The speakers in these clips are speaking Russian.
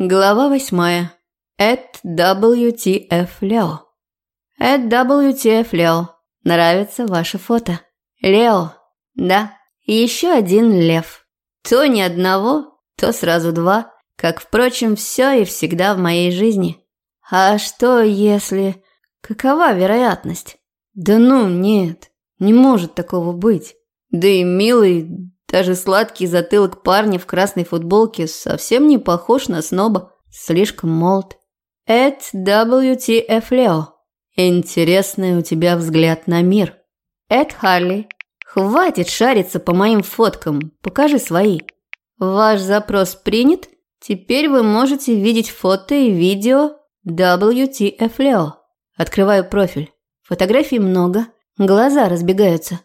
Глава восьмая. Эд WTF Лео. Эд WTF Лео. Нравится ваше фото. Лео. Да. Еще один лев. То не одного, то сразу два. Как, впрочем, все и всегда в моей жизни. А что если... Какова вероятность? Да ну, нет. Не может такого быть. Да и милый, даже сладкий затылок парня в красной футболке совсем не похож на сноба. Слишком молод. Эд WTF Лео. Интересный у тебя взгляд на мир. Эд Харли. Хватит шариться по моим фоткам. Покажи свои. Ваш запрос принят. Теперь вы можете видеть фото и видео WTF Leo. Открываю профиль. Фотографий много. Глаза разбегаются.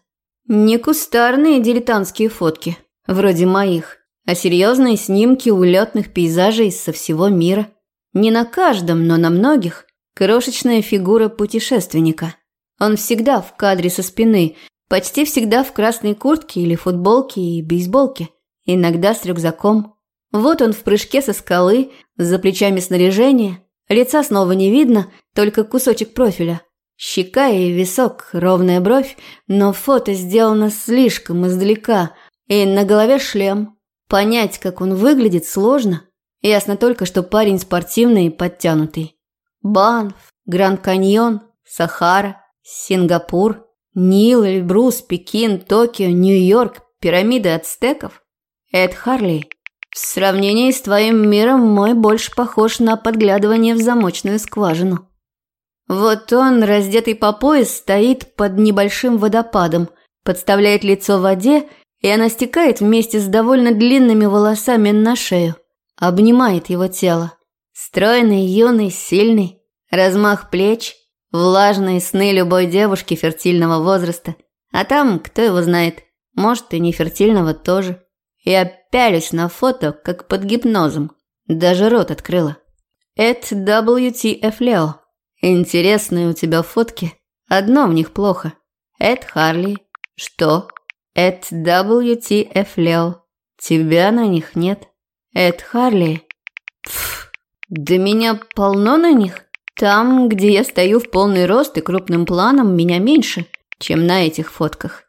Не кустарные дилетантские фотки, вроде моих, а серьезные снимки улетных пейзажей со всего мира. Не на каждом, но на многих. Крошечная фигура путешественника. Он всегда в кадре со спины, почти всегда в красной куртке или футболке и бейсболке, иногда с рюкзаком. Вот он в прыжке со скалы, за плечами снаряжение, лица снова не видно, только кусочек профиля. Щека и висок, ровная бровь, но фото сделано слишком издалека, и на голове шлем. Понять, как он выглядит, сложно. Ясно только, что парень спортивный и подтянутый. Банф, Гранд Каньон, Сахара, Сингапур, Нил, Эльбрус, Пекин, Токио, Нью-Йорк, пирамиды ацтеков. Эд Харли. В сравнении с твоим миром мой больше похож на подглядывание в замочную скважину. Вот он, раздетый по пояс, стоит под небольшим водопадом, подставляет лицо в воде, и она стекает вместе с довольно длинными волосами на шею, обнимает его тело. Стройный, юный, сильный, размах плеч, влажные сны любой девушки фертильного возраста. А там, кто его знает, может и не фертильного тоже. Я пялюсь на фото, как под гипнозом. Даже рот открыла. Это WTF Leo. Интересные у тебя фотки. Одно в них плохо. Эд Харли. Что? Эд WTF Лео. Тебя на них нет. Эд Харли. Пф, да меня полно на них. Там, где я стою в полный рост и крупным планом, меня меньше, чем на этих фотках.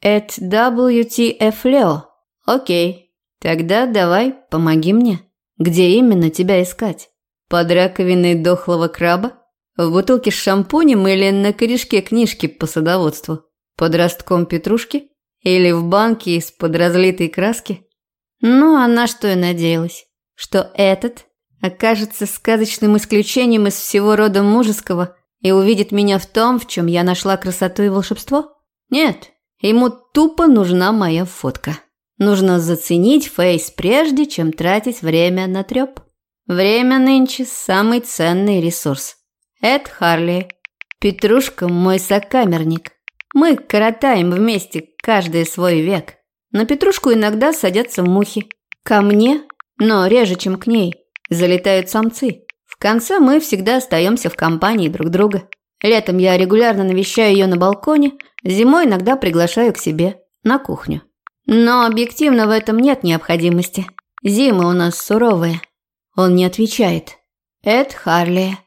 Эд WTF Лео. Окей. Тогда давай, помоги мне. Где именно тебя искать? Под раковиной дохлого краба? В бутылке с шампунем или на корешке книжки по садоводству? Под ростком петрушки? Или в банке из-под разлитой краски? Ну, а на что я надеялась? Что этот окажется сказочным исключением из всего рода мужеского и увидит меня в том, в чем я нашла красоту и волшебство? Нет, ему тупо нужна моя фотка. Нужно заценить фейс прежде, чем тратить время на трёп. Время нынче – самый ценный ресурс. Эд Харли. Петрушка мой сокамерник. Мы коротаем вместе каждый свой век. На Петрушку иногда садятся мухи. Ко мне, но реже, чем к ней, залетают самцы. В конце мы всегда остаемся в компании друг друга. Летом я регулярно навещаю ее на балконе, зимой иногда приглашаю к себе на кухню. Но объективно в этом нет необходимости. Зимы у нас суровые. Он не отвечает. Эд Харли.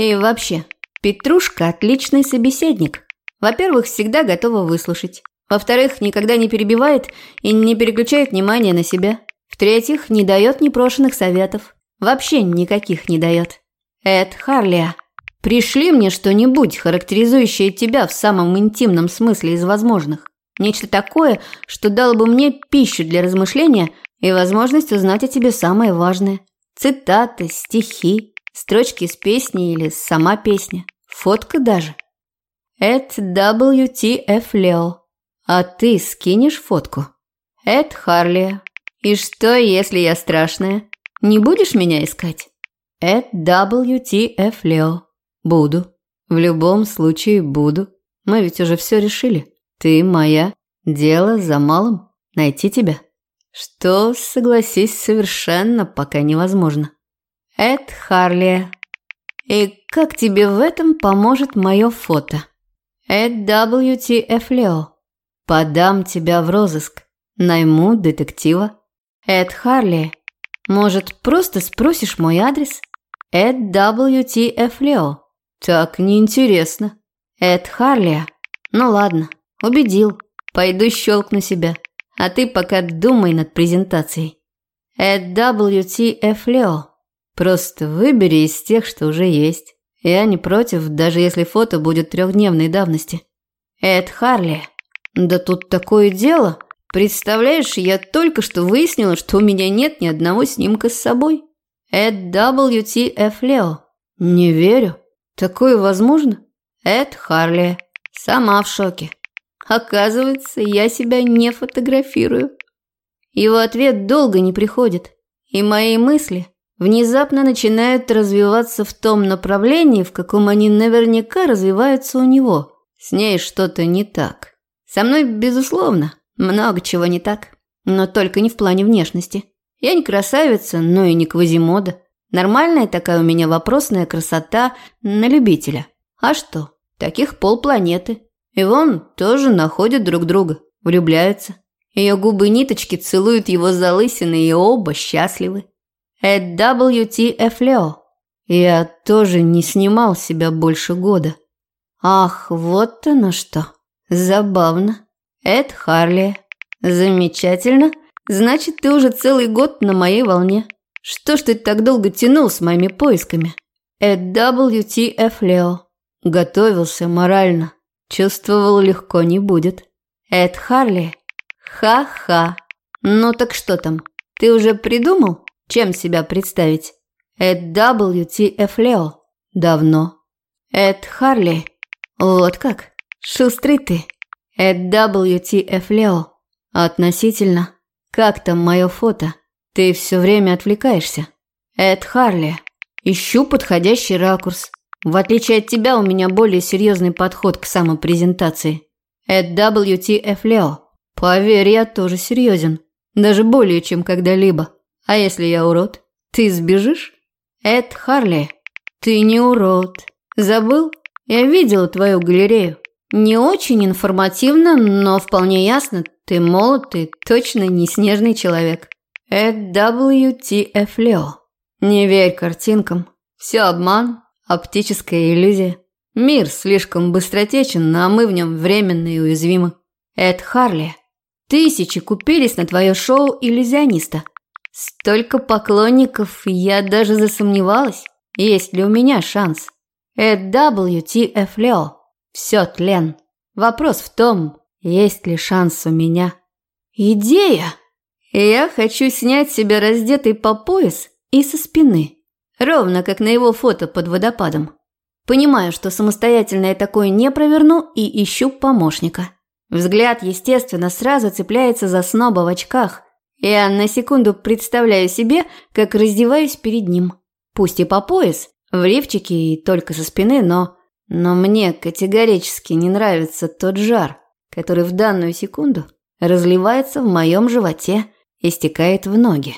И вообще, Петрушка – отличный собеседник. Во-первых, всегда готова выслушать. Во-вторых, никогда не перебивает и не переключает внимание на себя. В-третьих, не дает непрошенных советов. Вообще никаких не дает. Эд Харлия, пришли мне что-нибудь, характеризующее тебя в самом интимном смысле из возможных. Нечто такое, что дало бы мне пищу для размышления и возможность узнать о тебе самое важное. Цитаты, стихи, Строчки из песни или сама песня. Фотка даже. Эд WTF Лео. А ты скинешь фотку? Эд Харли. И что, если я страшная? Не будешь меня искать? Эд WTF Лео. Буду. В любом случае буду. Мы ведь уже все решили. Ты моя. Дело за малым. Найти тебя. Что, согласись, совершенно пока невозможно. Эд Харли. И как тебе в этом поможет мое фото? Эд WTF Лео. Подам тебя в розыск. Найму детектива. Эд Харли. Может, просто спросишь мой адрес? Эд WTF Leo. Так неинтересно. Эд Харлия. Ну ладно, убедил. Пойду щелкну себя. А ты пока думай над презентацией. Эд WTF Leo. Просто выбери из тех, что уже есть. Я не против, даже если фото будет трехдневной давности. Эд Харли. Да тут такое дело. Представляешь, я только что выяснила, что у меня нет ни одного снимка с собой. Эд WTF Leo. Не верю. Такое возможно? Эд Харли. Сама в шоке. Оказывается, я себя не фотографирую. Его ответ долго не приходит. И мои мысли внезапно начинают развиваться в том направлении, в каком они наверняка развиваются у него. С ней что-то не так. Со мной, безусловно, много чего не так. Но только не в плане внешности. Я не красавица, но и не квазимода. Нормальная такая у меня вопросная красота на любителя. А что? Таких полпланеты. И вон тоже находят друг друга, влюбляются. Ее губы-ниточки целуют его залысины, и оба счастливы. At WTF Leo. Я тоже не снимал себя больше года. Ах, вот оно что. Забавно. Эд Харли. Замечательно. Значит, ты уже целый год на моей волне. Что ж ты так долго тянул с моими поисками? Эд WTF Leo. Готовился морально. Чувствовал, легко не будет. Эд Харли. Ха-ха. Ну так что там? Ты уже придумал? Чем себя представить? Эд WTF Leo. Давно. Эд Харли. Вот как? Шустрый ты. Эд WTF Leo. Относительно. Как там мое фото? Ты все время отвлекаешься. Эд Харли. Ищу подходящий ракурс. В отличие от тебя, у меня более серьезный подход к самопрезентации. Эд WTF Leo. Поверь, я тоже серьезен. Даже более, чем когда-либо. А если я урод? Ты сбежишь? Эд Харли, ты не урод. Забыл? Я видела твою галерею. Не очень информативно, но вполне ясно. Ты молод, ты точно не снежный человек. Эд WTF Leo. Не верь картинкам. Все обман, оптическая иллюзия. Мир слишком быстротечен, а мы в нем временно и уязвимы. Эд Харли. Тысячи купились на твое шоу иллюзиониста. Столько поклонников, я даже засомневалась, есть ли у меня шанс. Эд WTF Leo. Все тлен. Вопрос в том, есть ли шанс у меня. Идея! Я хочу снять себя раздетой по пояс и со спины. Ровно как на его фото под водопадом. Понимаю, что самостоятельно я такое не проверну и ищу помощника. Взгляд, естественно, сразу цепляется за сноба в очках. Я на секунду представляю себе, как раздеваюсь перед ним. Пусть и по пояс, в лифчике и только со спины, но... Но мне категорически не нравится тот жар, который в данную секунду разливается в моем животе и стекает в ноги.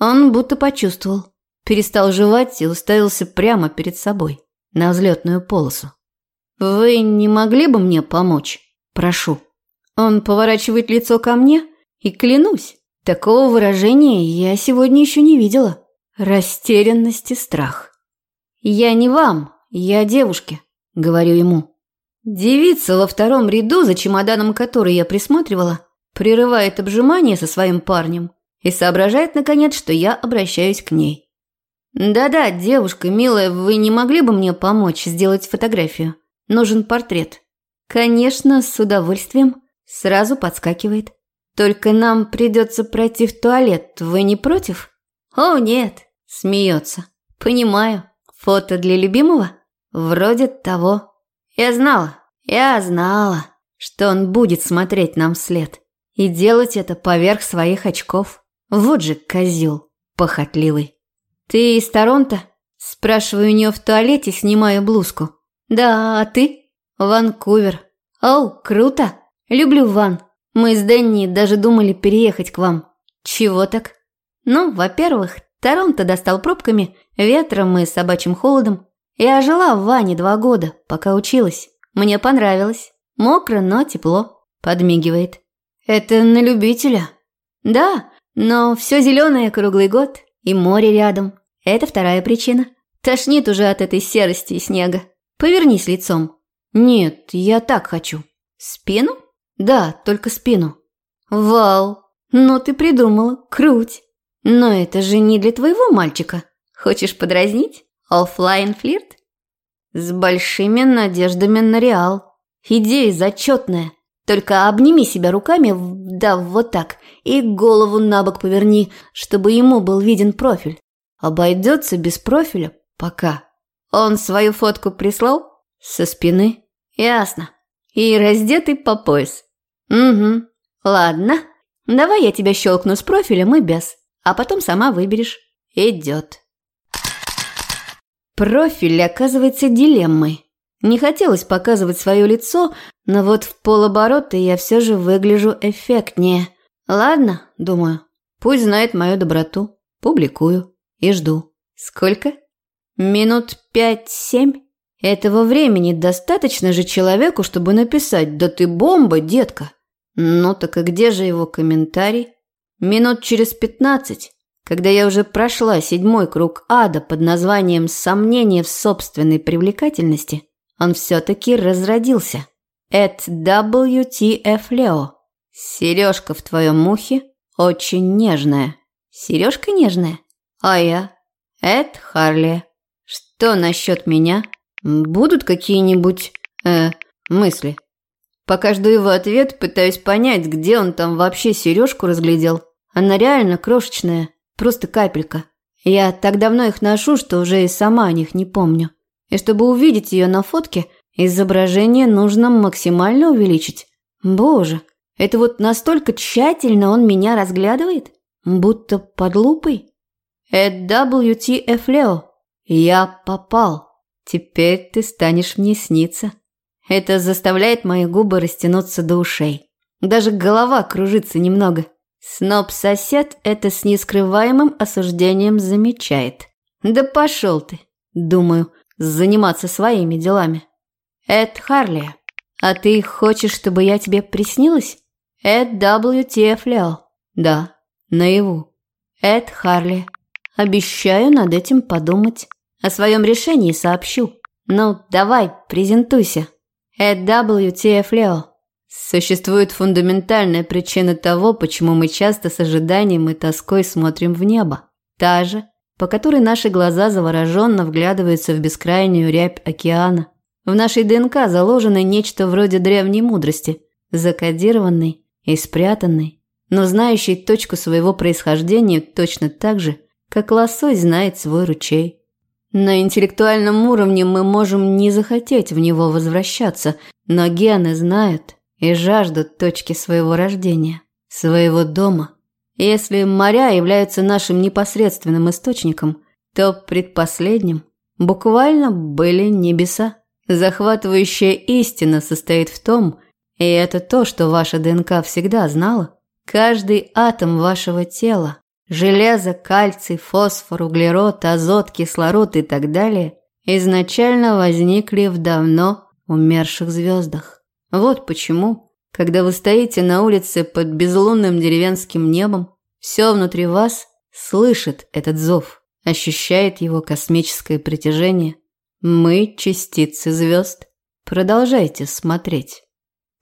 Он будто почувствовал, перестал жевать и уставился прямо перед собой, на взлетную полосу. «Вы не могли бы мне помочь? Прошу». Он поворачивает лицо ко мне, и клянусь, такого выражения я сегодня еще не видела. Растерянность и страх. «Я не вам, я девушке», — говорю ему. Девица во втором ряду, за чемоданом который я присматривала, прерывает обжимание со своим парнем и соображает, наконец, что я обращаюсь к ней. «Да-да, девушка, милая, вы не могли бы мне помочь сделать фотографию? Нужен портрет». «Конечно, с удовольствием», – сразу подскакивает. «Только нам придется пройти в туалет, вы не против?» «О, нет», – смеется. «Понимаю. Фото для любимого? Вроде того». Я знала, я знала, что он будет смотреть нам вслед. И делать это поверх своих очков. Вот же козел похотливый. «Ты из Торонто?» Спрашиваю у нее в туалете, снимаю блузку. «Да, а ты?» «Ванкувер». «Оу, круто! Люблю Ван. Мы с Дэнни даже думали переехать к вам». «Чего так?» «Ну, во-первых, Торонто достал пробками, ветром и собачьим холодом. Я жила в Ване два года, пока училась. Мне понравилось. Мокро, но тепло. Подмигивает. Это на любителя. Да, но все зеленое круглый год. И море рядом. Это вторая причина. Тошнит уже от этой серости и снега. Повернись лицом. Нет, я так хочу. Спину? Да, только спину. Вау, ну ты придумала, круть. Но это же не для твоего мальчика. Хочешь подразнить? Оффлайн флирт? С большими надеждами на реал. Идея зачетная. Только обними себя руками, да вот так, и голову на бок поверни, чтобы ему был виден профиль. Обойдется без профиля пока. Он свою фотку прислал? Со спины? Ясно. И раздетый по пояс. Угу. Ладно. Давай я тебя щелкну с профилем и без, а потом сама выберешь. Идет. Профиль оказывается дилеммой. Не хотелось показывать свое лицо, но вот в полоборота я все же выгляжу эффектнее. Ладно, думаю, пусть знает мою доброту. Публикую и жду. Сколько? Минут пять-семь? Этого времени достаточно же человеку, чтобы написать «Да ты бомба, детка!» Ну так и где же его комментарий? Минут через пятнадцать, когда я уже прошла седьмой круг ада под названием «Сомнение в собственной привлекательности», он все-таки разродился. At WTF Leo. Сережка в твоем ухе очень нежная. Сережка нежная? А я? Эд Харли. Что насчет меня? Будут какие-нибудь, э, мысли? Пока жду его ответ, пытаюсь понять, где он там вообще сережку разглядел. Она реально крошечная, просто капелька. Я так давно их ношу, что уже и сама о них не помню. И чтобы увидеть ее на фотке, изображение нужно максимально увеличить. Боже, это вот настолько тщательно он меня разглядывает? Будто под лупой? Это WTF Leo. Я попал. Теперь ты станешь мне сниться. Это заставляет мои губы растянуться до ушей. Даже голова кружится немного. Сноб-сосед это с нескрываемым осуждением замечает. Да пошел ты, думаю, заниматься своими делами. Эд Харли, а ты хочешь, чтобы я тебе приснилась? Эд WTF Лео. Да, наяву. Эд Харли. Обещаю над этим подумать. О своем решении сообщу. Ну, давай, презентуйся. WTF Лео. Существует фундаментальная причина того, почему мы часто с ожиданием и тоской смотрим в небо. Та же, по которой наши глаза завороженно вглядываются в бескрайнюю рябь океана. В нашей ДНК заложено нечто вроде древней мудрости, закодированной и спрятанной, но знающей точку своего происхождения точно так же, как лосось знает свой ручей. На интеллектуальном уровне мы можем не захотеть в него возвращаться, но гены знают и жаждут точки своего рождения, своего дома – если моря являются нашим непосредственным источником, то предпоследним буквально были небеса. Захватывающая истина состоит в том, и это то, что ваша ДНК всегда знала, каждый атом вашего тела, железо, кальций, фосфор, углерод, азот, кислород и так далее, изначально возникли в давно умерших звездах. Вот почему когда вы стоите на улице под безлунным деревенским небом, все внутри вас слышит этот зов, ощущает его космическое притяжение. Мы – частицы звезд. Продолжайте смотреть.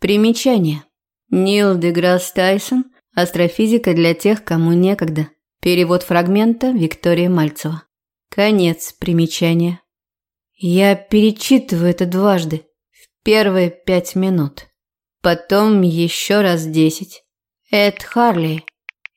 Примечание. Нил Деграсс Тайсон. Астрофизика для тех, кому некогда. Перевод фрагмента Виктория Мальцева. Конец примечания. Я перечитываю это дважды, в первые пять минут потом еще раз десять. Эд Харли.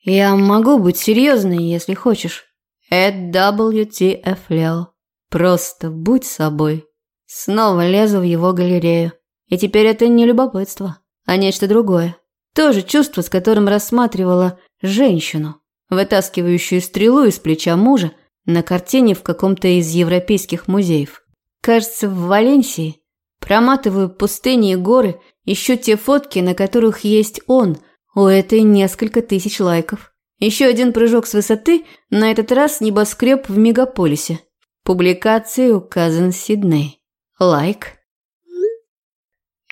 Я могу быть серьезной, если хочешь. Эд WTF Лео. Просто будь собой. Снова лезу в его галерею. И теперь это не любопытство, а нечто другое. То же чувство, с которым рассматривала женщину, вытаскивающую стрелу из плеча мужа на картине в каком-то из европейских музеев. Кажется, в Валенсии. Проматываю пустыни и горы Ищу те фотки, на которых есть он. У этой несколько тысяч лайков. Еще один прыжок с высоты, на этот раз небоскреб в мегаполисе. Публикации указан Сидней. Лайк.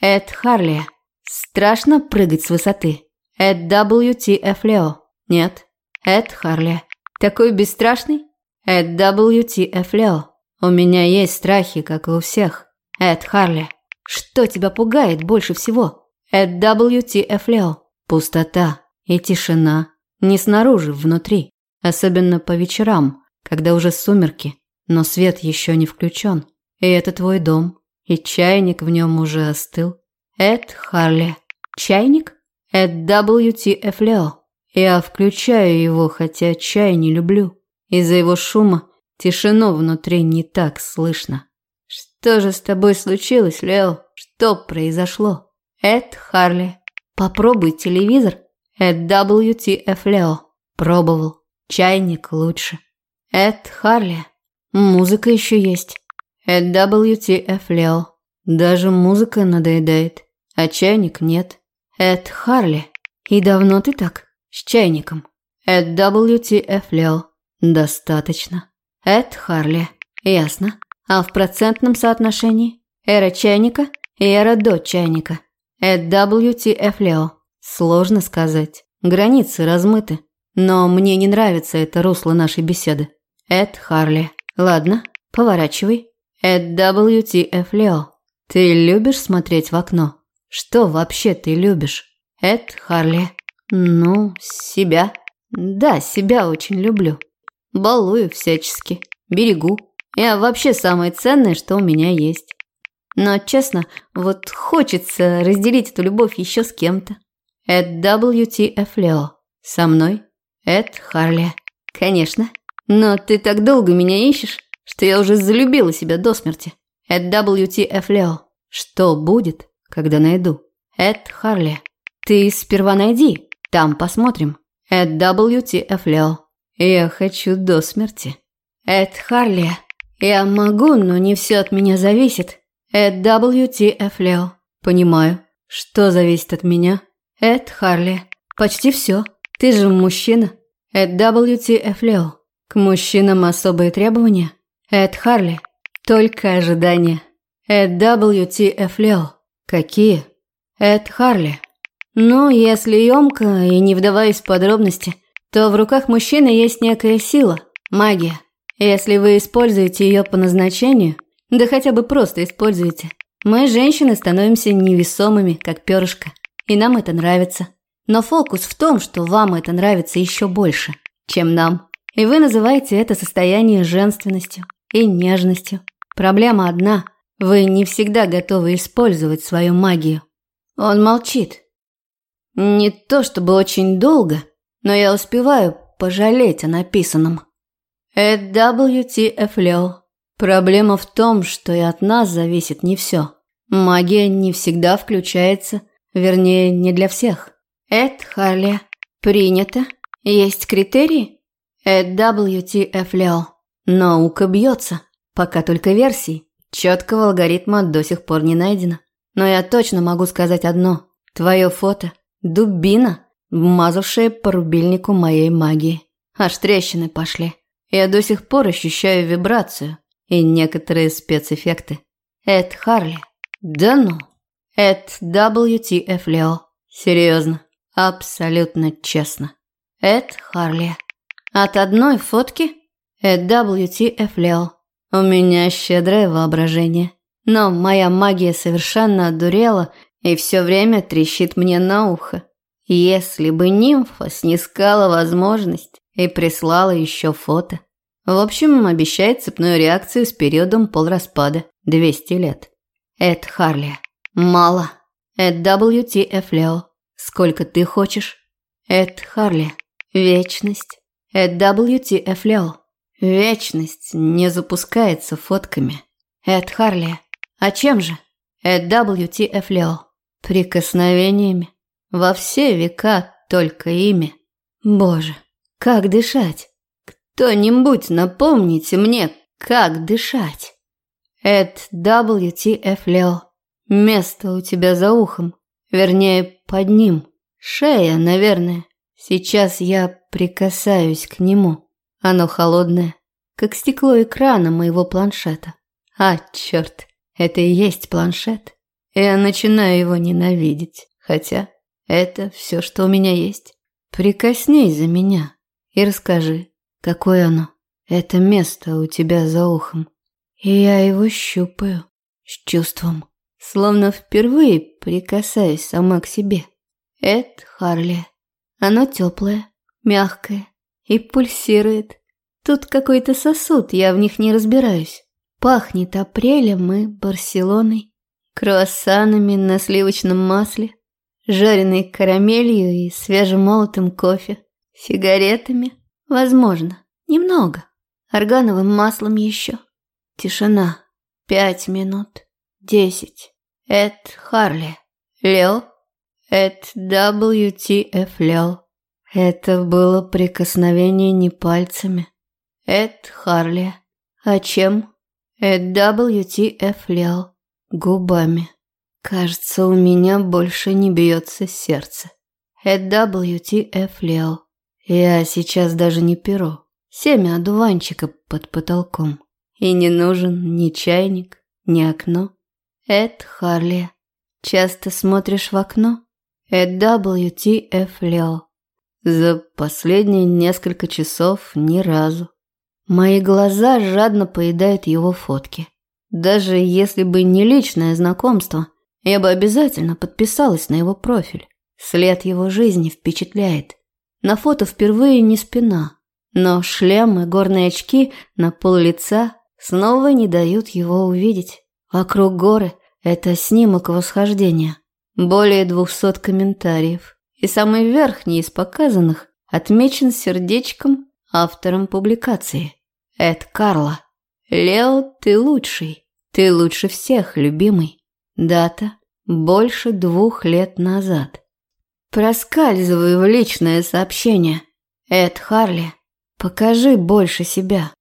Эд Харли. Страшно прыгать с высоты. Эд WTF Лео. Нет. Эд Харли. Такой бесстрашный? Это WTF Лео. У меня есть страхи, как и у всех. Эд Харли. Что тебя пугает больше всего? Это WTF Лео. Пустота и тишина. Не снаружи, внутри. Особенно по вечерам, когда уже сумерки, но свет еще не включен. И это твой дом, и чайник в нем уже остыл. Эд Харли. Чайник? Эд WTF Лео. Я включаю его, хотя чай не люблю. Из-за его шума тишину внутри не так слышно. Что же с тобой случилось, Лео? Что произошло? Эд Харли. Попробуй телевизор. Эд WTF Лео. Пробовал. Чайник лучше. Эд Харли. Музыка еще есть. Эд WTF Лео. Даже музыка надоедает, а чайник нет. Эд Харли. И давно ты так? С чайником. Эд WTF Лео. Достаточно. Эд Харли. Ясно. А в процентном соотношении? Эра чайника и эра до чайника. Эд WTF Лео. Сложно сказать. Границы размыты. Но мне не нравится это русло нашей беседы. Эд Харли. Ладно, поворачивай. Эд WTF Лео. Ты любишь смотреть в окно? Что вообще ты любишь? Эд Харли. Ну, себя. Да, себя очень люблю. Балую всячески. Берегу. Я вообще самое ценное, что у меня есть. Но, честно, вот хочется разделить эту любовь еще с кем-то. Эд WTF Лео. Со мной? Эд Харли. Конечно. Но ты так долго меня ищешь, что я уже залюбила себя до смерти. Эд WTF Лео. Что будет, когда найду? Эд Харли. Ты сперва найди, там посмотрим. Эд WTF Лео. Я хочу до смерти. Эд Харли. Я могу, но не все от меня зависит. Эд WTF Лео. Понимаю. Что зависит от меня? Эд Харли. Почти все. Ты же мужчина. Эд WTF Лео. К мужчинам особые требования? Эд Харли. Только ожидания. Эд WTF Лео. Какие? Эд Харли. Ну, если емко и не вдаваясь в подробности, то в руках мужчины есть некая сила, магия. Если вы используете ее по назначению, да хотя бы просто используете, мы, женщины, становимся невесомыми, как перышко. И нам это нравится. Но фокус в том, что вам это нравится еще больше, чем нам. И вы называете это состояние женственностью и нежностью. Проблема одна – вы не всегда готовы использовать свою магию. Он молчит, не то чтобы очень долго, но я успеваю пожалеть о написанном. Это WTF Лео. Проблема в том, что и от нас зависит не все. Магия не всегда включается, вернее, не для всех. Это Харли. Принято. Есть критерии? Это WTF Лео. Наука бьется. Пока только версий. Четкого алгоритма до сих пор не найдено. Но я точно могу сказать одно. Твое фото Дубина, вмазавшая по рубильнику моей магии. Аж трещины пошли. Я до сих пор ощущаю вибрацию и некоторые спецэффекты. Эд Харли. Да ну. Эд WTF Лео. Серьезно. Абсолютно честно. Эд Харли. От одной фотки? Эд WTF Лео. У меня щедрое воображение. Но моя магия совершенно одурела и все время трещит мне на ухо. Если бы нимфа снискала возможность и прислала еще фото. В общем, обещает цепную реакцию с периодом полраспада – 200 лет. Эд Харли. Мало. Эд WTF Лео. Сколько ты хочешь? Эд Харли. Вечность. Эд WTF Лео. Вечность не запускается фотками. Эд Харли. А чем же? Эд WTF Лео. Прикосновениями. Во все века только ими. Боже, как дышать? Кто-нибудь напомните мне, как дышать? Эд WTF Лео. Место у тебя за ухом. Вернее, под ним. Шея, наверное. Сейчас я прикасаюсь к нему. Оно холодное, как стекло экрана моего планшета. А, черт, это и есть планшет. Я начинаю его ненавидеть, хотя это все, что у меня есть. Прикоснись за меня и расскажи, Какое оно? Это место у тебя за ухом. И я его щупаю с чувством, словно впервые прикасаюсь сама к себе. Это Харли. Оно теплое, мягкое и пульсирует. Тут какой-то сосуд, я в них не разбираюсь. Пахнет апрелем и Барселоной, круассанами на сливочном масле, жареной карамелью и свежемолотым кофе, сигаретами, возможно, немного, органовым маслом еще. Тишина. Пять минут. Десять. Эд Харли. Лео. Эд WTF Лео. Это было прикосновение не пальцами. Эд Харли. А чем? Эд WTF Лео. Губами. Кажется, у меня больше не бьется сердце. Эд WTF Лео. Я сейчас даже не перо. Семя одуванчика под потолком. И не нужен ни чайник, ни окно. Эд Харли. Часто смотришь в окно? Эд WTF Лео. За последние несколько часов ни разу. Мои глаза жадно поедают его фотки. Даже если бы не личное знакомство, я бы обязательно подписалась на его профиль. След его жизни впечатляет. На фото впервые не спина, но шлем и горные очки на пол лица снова не дают его увидеть. Вокруг горы – это снимок восхождения. Более двухсот комментариев. И самый верхний из показанных отмечен сердечком автором публикации. Эд Карла. Лео, ты лучший. Ты лучше всех, любимый. Дата – больше двух лет назад. Проскальзываю в личное сообщение. Эд Харли, покажи больше себя.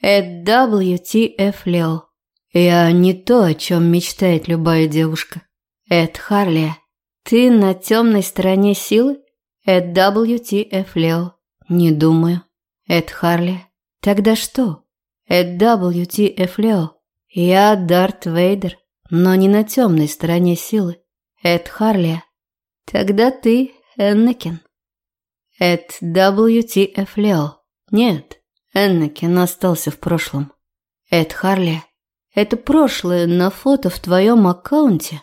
Эд WTF Лео. Я не то, о чем мечтает любая девушка. Эд Харли, ты на темной стороне силы? Эд WTF Лео. Не думаю. Эд Харли. Тогда что? WTF Лео. Я Дарт Вейдер, но не на темной стороне силы. Эд Харли. Тогда ты Эннекин. Эд WTF Лео. Нет, Эннекин остался в прошлом. Эд Харли, это прошлое на фото в твоем аккаунте?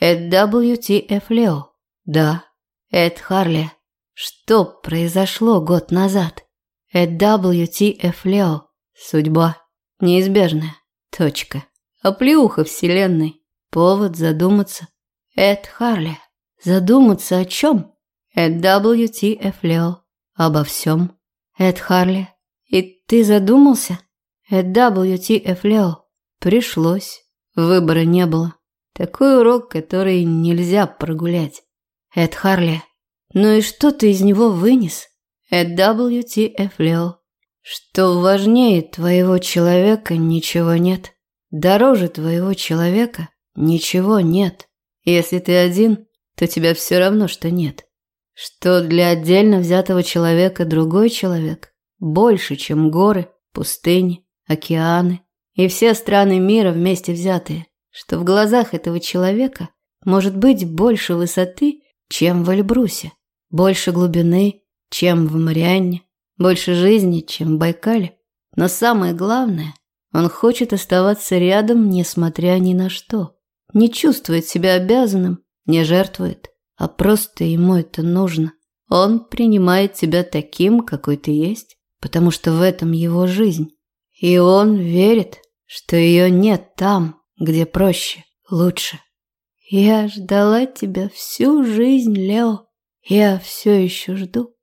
Эд WTF Лео. Да. Эд Харли, что произошло год назад? Эд WTF Лео. Судьба. Неизбежная. Точка. Оплеуха вселенной. Повод задуматься. Эд Харли. Задуматься о чем? Эд WTF Лео. Обо всем. Эд Харли. И ты задумался? Эд WTF Лео. Пришлось. Выбора не было. Такой урок, который нельзя прогулять. Эд Харли. Ну и что ты из него вынес? Эд WTF Лео. Что важнее твоего человека ничего нет. Дороже твоего человека ничего нет. Если ты один, то тебя все равно, что нет. Что для отдельно взятого человека другой человек больше, чем горы, пустыни, океаны и все страны мира вместе взятые. Что в глазах этого человека может быть больше высоты, чем в Эльбрусе, больше глубины, чем в Марианне, больше жизни, чем в Байкале. Но самое главное, он хочет оставаться рядом, несмотря ни на что. Не чувствует себя обязанным, не жертвует, а просто ему это нужно. Он принимает тебя таким, какой ты есть, потому что в этом его жизнь. И он верит, что ее нет там, где проще, лучше. Я ждала тебя всю жизнь, Лео. Я все еще жду.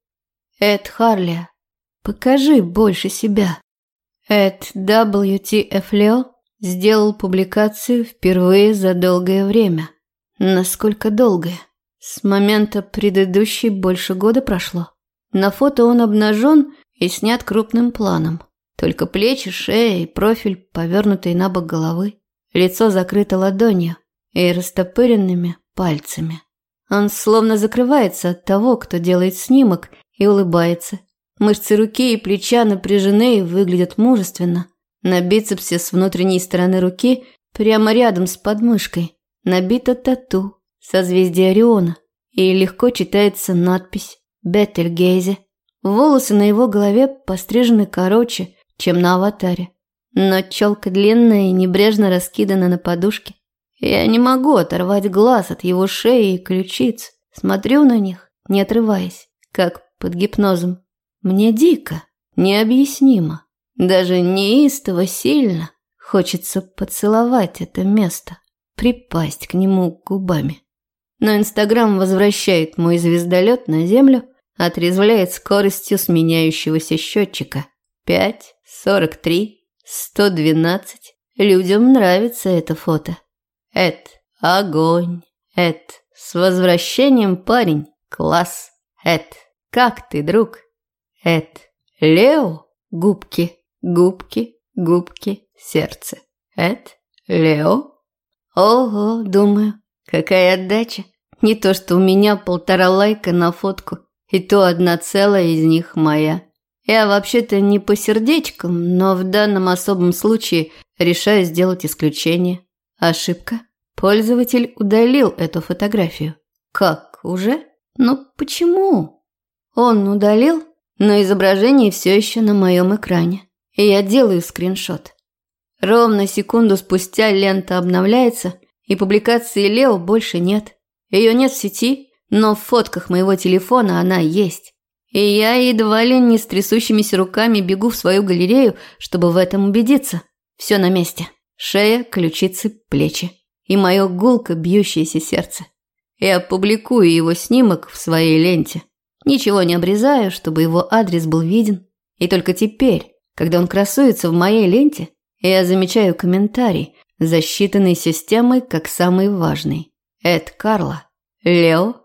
Эд Харли, покажи больше себя. Эд WTF Лео сделал публикацию впервые за долгое время. Насколько долгое? С момента предыдущей больше года прошло. На фото он обнажен и снят крупным планом. Только плечи, шея и профиль, повернутый на бок головы. Лицо закрыто ладонью и растопыренными пальцами. Он словно закрывается от того, кто делает снимок, и улыбается. Мышцы руки и плеча напряжены и выглядят мужественно. На бицепсе с внутренней стороны руки, прямо рядом с подмышкой, набито тату, созвездие Ориона, и легко читается надпись «Бетельгейзе». Волосы на его голове пострижены короче, чем на аватаре. Но челка длинная и небрежно раскидана на подушке. Я не могу оторвать глаз от его шеи и ключиц. Смотрю на них, не отрываясь, как под гипнозом. Мне дико, необъяснимо, даже неистово сильно хочется поцеловать это место, припасть к нему губами. Но Инстаграм возвращает мой звездолет на землю, отрезвляет скоростью сменяющегося счетчика. Пять, сорок три, сто двенадцать. Людям нравится это фото. Эд, огонь. Эд, с возвращением, парень. Класс. Эд, как ты, друг? Эд, Лео, губки, губки, губки, сердце. Эд, Лео. Ого, думаю, какая отдача. Не то, что у меня полтора лайка на фотку, и то одна целая из них моя. Я вообще-то не по сердечкам, но в данном особом случае решаю сделать исключение. Ошибка. Пользователь удалил эту фотографию. Как, уже? Ну почему? Он удалил, но изображение все еще на моем экране. И я делаю скриншот. Ровно секунду спустя лента обновляется, и публикации Лео больше нет. Ее нет в сети, но в фотках моего телефона она есть. И я едва ли не с трясущимися руками бегу в свою галерею, чтобы в этом убедиться. Все на месте. Шея, ключицы, плечи. И мое гулко бьющееся сердце. Я публикую его снимок в своей ленте. Ничего не обрезаю, чтобы его адрес был виден. И только теперь, когда он красуется в моей ленте, я замечаю комментарий, засчитанный системой как самый важный. Эд Карла. Лео.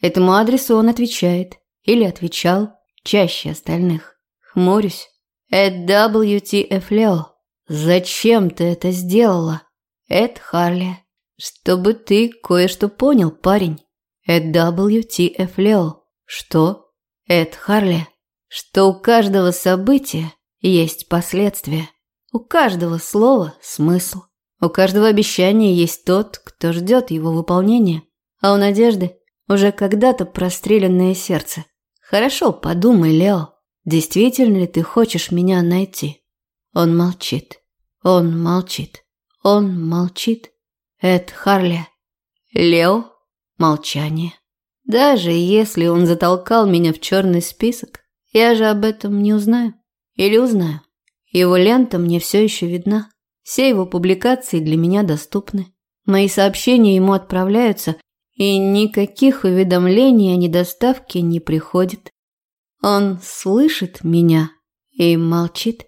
Этому адресу он отвечает. Или отвечал чаще остальных. Хмурюсь. Эд WTF Лео. Зачем ты это сделала? Эд Харли. Чтобы ты кое-что понял, парень. Эд WTF Лео. Что? Эд Харли. Что у каждого события есть последствия. У каждого слова смысл. У каждого обещания есть тот, кто ждет его выполнения. А у Надежды уже когда-то простреленное сердце. Хорошо, подумай, Лео, действительно ли ты хочешь меня найти? Он молчит. Он молчит. Он молчит. Эд Харли. Лео. Молчание. Даже если он затолкал меня в черный список, я же об этом не узнаю. Или узнаю. Его лента мне все еще видна. Все его публикации для меня доступны. Мои сообщения ему отправляются, и никаких уведомлений о недоставке не приходит. Он слышит меня и молчит.